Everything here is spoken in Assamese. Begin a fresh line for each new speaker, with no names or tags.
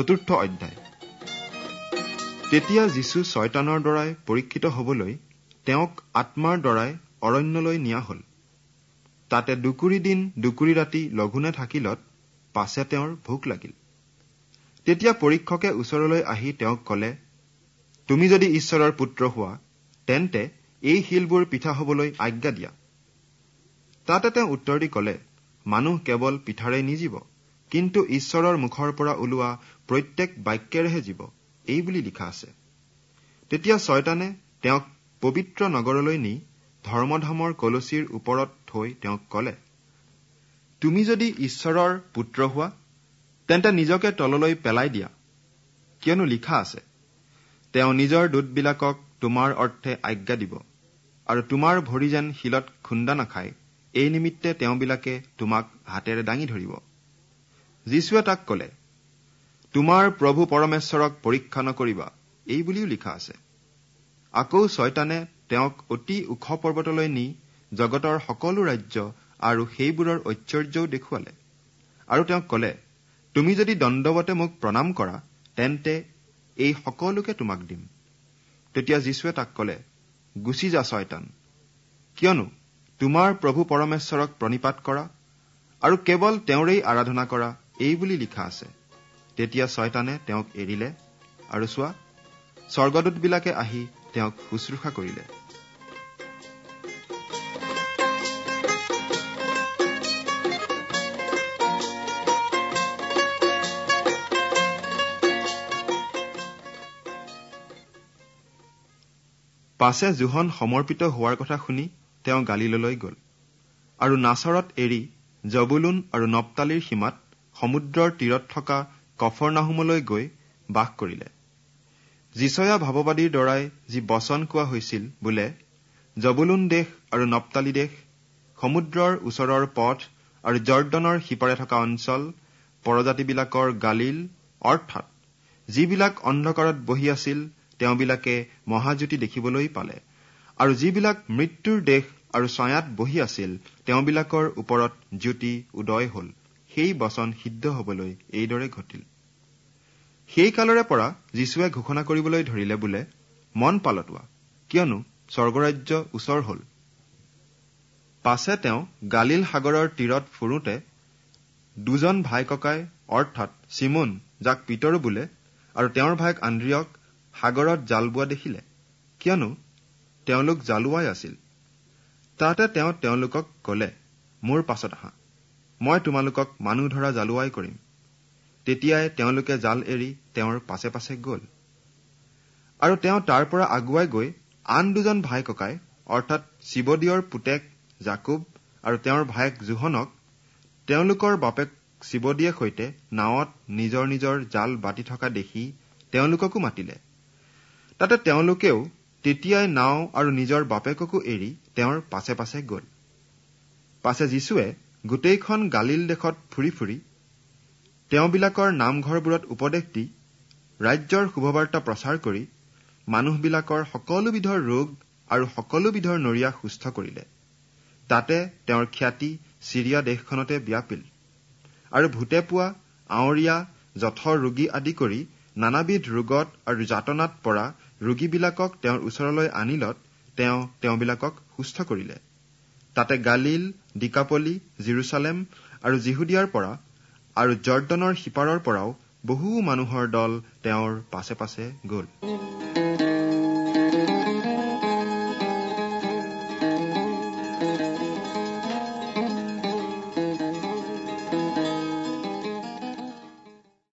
চতুৰ্থ অধ্যায়। তেতিয়া যীশু ছয়তানৰ দ্বাৰাই পৰীক্ষিত হবলৈ তেওঁক আত্মাৰ দ্বাৰাই অৰণ্যলৈ নিয়া হল। তাতে দুকুৰি দিন দুকুৰি ৰাতি লঘোণে থাকিলত পাছে তেওঁৰ ভোক লাগিল। তেতিয়া পৰীক্ষকে ওচৰলৈ আহি তেওঁক কলে তুমি যদি ঈশ্বৰৰ পুত্ৰ হোৱা তেন্তে এই শিলবোৰ পিঠা হবলৈ আজ্ঞা দিয়া। তাতে তেওঁ উত্তৰ দি কলে মানুহ কেৱল পিঠাৰে নিজিব। কিন্তু ঈশ্বৰৰ মুখৰ পৰা ওলোৱা প্ৰত্যেক বাক্যেৰেহে জীৱ। এই বুলি লিখা আছে। তেতিয়া ছয়তানে তেওঁক পবিত্ৰ নগৰলৈ নি ধৰ্মধামৰ কলচীৰ ওপৰত থৈ তেওঁক কলে তুমি যদি ঈশ্বৰৰ পুত্ৰ হোৱা তেন্তে নিজকে তললৈ পেলাই দিয়া। কিয়নো লিখা আছে তেওঁ নিজৰ দূতবিলাকক তোমাৰ অৰ্থে আজ্ঞা দিব আৰু তোমাৰ ভৰি যেন শিলত খুন্দা নাখায়। এই নিমিত্তে তেওঁবিলাকে তোমাক হাতেৰে দাঙি ধৰিব। যীশুৱে তাক কলে তোমাৰ প্ৰভু পৰমেশ্বৰক পৰীক্ষা নকৰিবা এই বুলিও লিখা আছে। আকৌ ছয়তানে তেওঁক অতি ওখ পৰ্বতলৈ নি জগতৰ সকলো ৰাজ্য আৰু সেইবোৰৰ ঐশ্বৰ্যও দেখুৱালে। আৰু তেওঁক কলে তুমি যদি দণ্ডৱতে মোক প্ৰণাম কৰা তেন্তে এই সকলোকে তোমাক দিম। তেতিয়া যীশুৱে তাক কলে গুচি যা ছয়তান। কিয়নো তোমাৰ প্ৰভু পৰমেশ্বৰক প্ৰণিপাত কৰা আৰু কেৱল তেওঁৰেই আৰাধনা কৰা এই বুলি লিখা আছে। তেতিয়া ছয়তানে তেওঁক এৰিলে আৰু চোৱা স্বৰ্গদূতবিলাকে আহি তেওঁক শুশ্ৰূষা কৰিলে। পাছে জোহন সমৰ্পিত হোৱাৰ কথা শুনি তেওঁ গালিললৈ গল আৰু নাচৰত এৰি জবুলুন আৰু নপতালিৰ সীমাত সমুদ্ৰৰ তীৰত থকা কফৰনাহুমলৈ গৈ বাস কৰিলে। যিচয়া ভাৱবাদীৰ দ্বাৰাই যি বচন কোৱা হৈছিল বোলে জবুলুন দেশ আৰু নপতালি দেশ সমুদ্ৰৰ ওচৰৰ পথ আৰু জৰ্দনৰ সিপাৰে থকা অঞ্চল পৰজাতিবিলাকৰ গালিল অৰ্থাৎ যিবিলাক অন্ধকাৰত বহি আছিল তেওঁবিলাকে মহাজ্যোতি দেখিবলৈ পালে। আৰু যিবিলাক মৃত্যুৰ দেশ আৰু ছায়াত বহি আছিল তেওঁবিলাকৰ ওপৰত জ্যোতি উদয় হল। সেই বচন সিদ্ধ হবলৈ এইদৰে ঘটিল। সেই কালৰে পৰা যীশুৱে ঘোষণা কৰিবলৈ ধৰিলে বোলে মন পালতোৱা কিয়নো স্বৰ্গৰাজ্য ওচৰ হল। পাছে তেওঁ গালিল সাগৰৰ তীৰত ফুৰোতে দুজন ভাই ককাই অৰ্থাৎ চিমুন যাক পিতৰো বোলে আৰু তেওঁৰ ভাইক আন্দ্ৰিয়ক সাগৰত জাল বোৱা দেখিলে কিয়নো তেওঁলোক জালুৱাই আছিল। তাতে তেওঁ তেওঁলোকক কলে মোৰ পাছত আহা। মই তোমালোকক মানুহ ধৰা জালুৱাই কৰিম। তেতিয়াই তেওঁলোকে জাল এৰি তেওঁৰ পাছে পাছে গল। আৰু তেওঁ তাৰ পৰা আগুৱাই গৈ আন দুজন ভাই ককাই অৰ্থাৎ শিৱদীয়ৰ পুতেক জাকুব আৰু তেওঁৰ ভায়েক জোহনক তেওঁলোকৰ বাপেক শিৱদীয়ে সৈতে নাৱত নিজৰ নিজৰ জাল বাতি থকা দেখি তেওঁলোককো মাতিলে। তাতে তেওঁলোকেও তেতিয়াই নাও আৰু নিজৰ বাপেককো এৰি তেওঁৰ পাছে পাছে গল। পাছে যীশুৱে গোটেইখন গালিল দেশত ফুৰি ফুৰি তেওঁবিলাকৰ নামঘৰবোৰত উপদেশ দি ৰাজ্যৰ শুভবাৰ্তা প্ৰচাৰ কৰি মানুহবিলাকৰ সকলোবিধৰ ৰোগ আৰু সকলোবিধৰ নৰিয়া সুস্থ কৰিলে। তাতে তেওঁৰ খ্যাতি চিৰিয়া দেশখনতে ব্যাপিল আৰু ভূতে পোৱা আঁৱৰীয়া যথৰ ৰোগী আদি কৰি নানাবিধ ৰোগত আৰু যাতনাত পৰা ৰোগীবিলাকক তেওঁৰ ওচৰলৈ আনিলত তেওঁ তেওঁবিলাকক সুস্থ কৰিলে। তাতে গালিল ডিকাপলি জিৰচালেম আৰু জিহুদিয়াৰ পৰা আৰু জৰ্দনৰ সিপাৰৰ পৰাও বহু মানুহৰ দল তেওঁৰ পাছে পাছে গল।